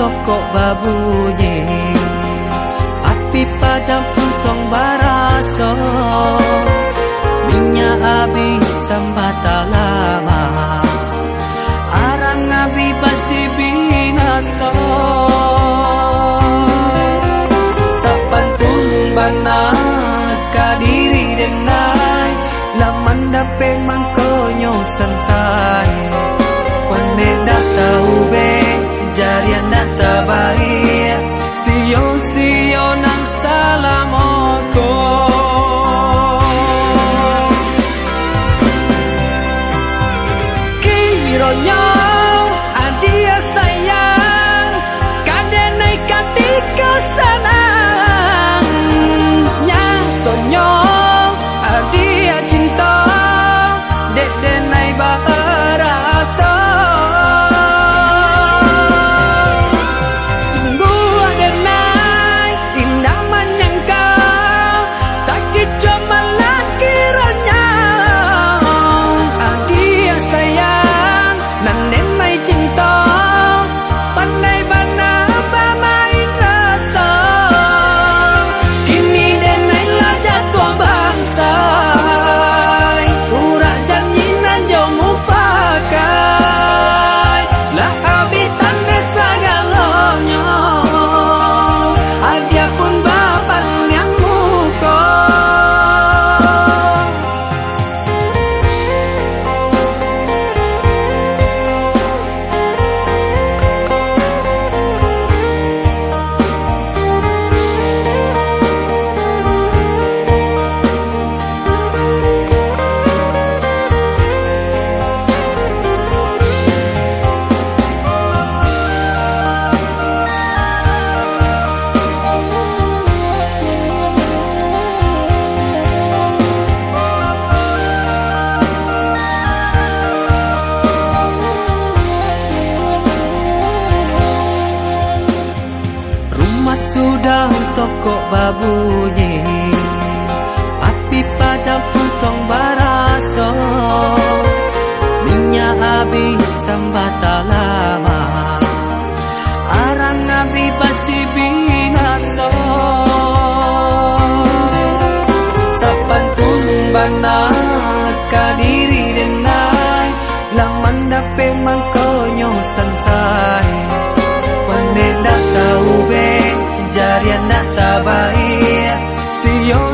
toko babunyi. Api padam puntong baraso. Minyak habis sambata lama. Arang nabi pasti binaso. Sapantun bana kadiri dengan Laman dape mangkonyo sansai toko babunyi. Api padam puntong baraso. Minyak habis sambata lama. Arang nabi basi binaso. Sapantun bana kadiri denai baik See you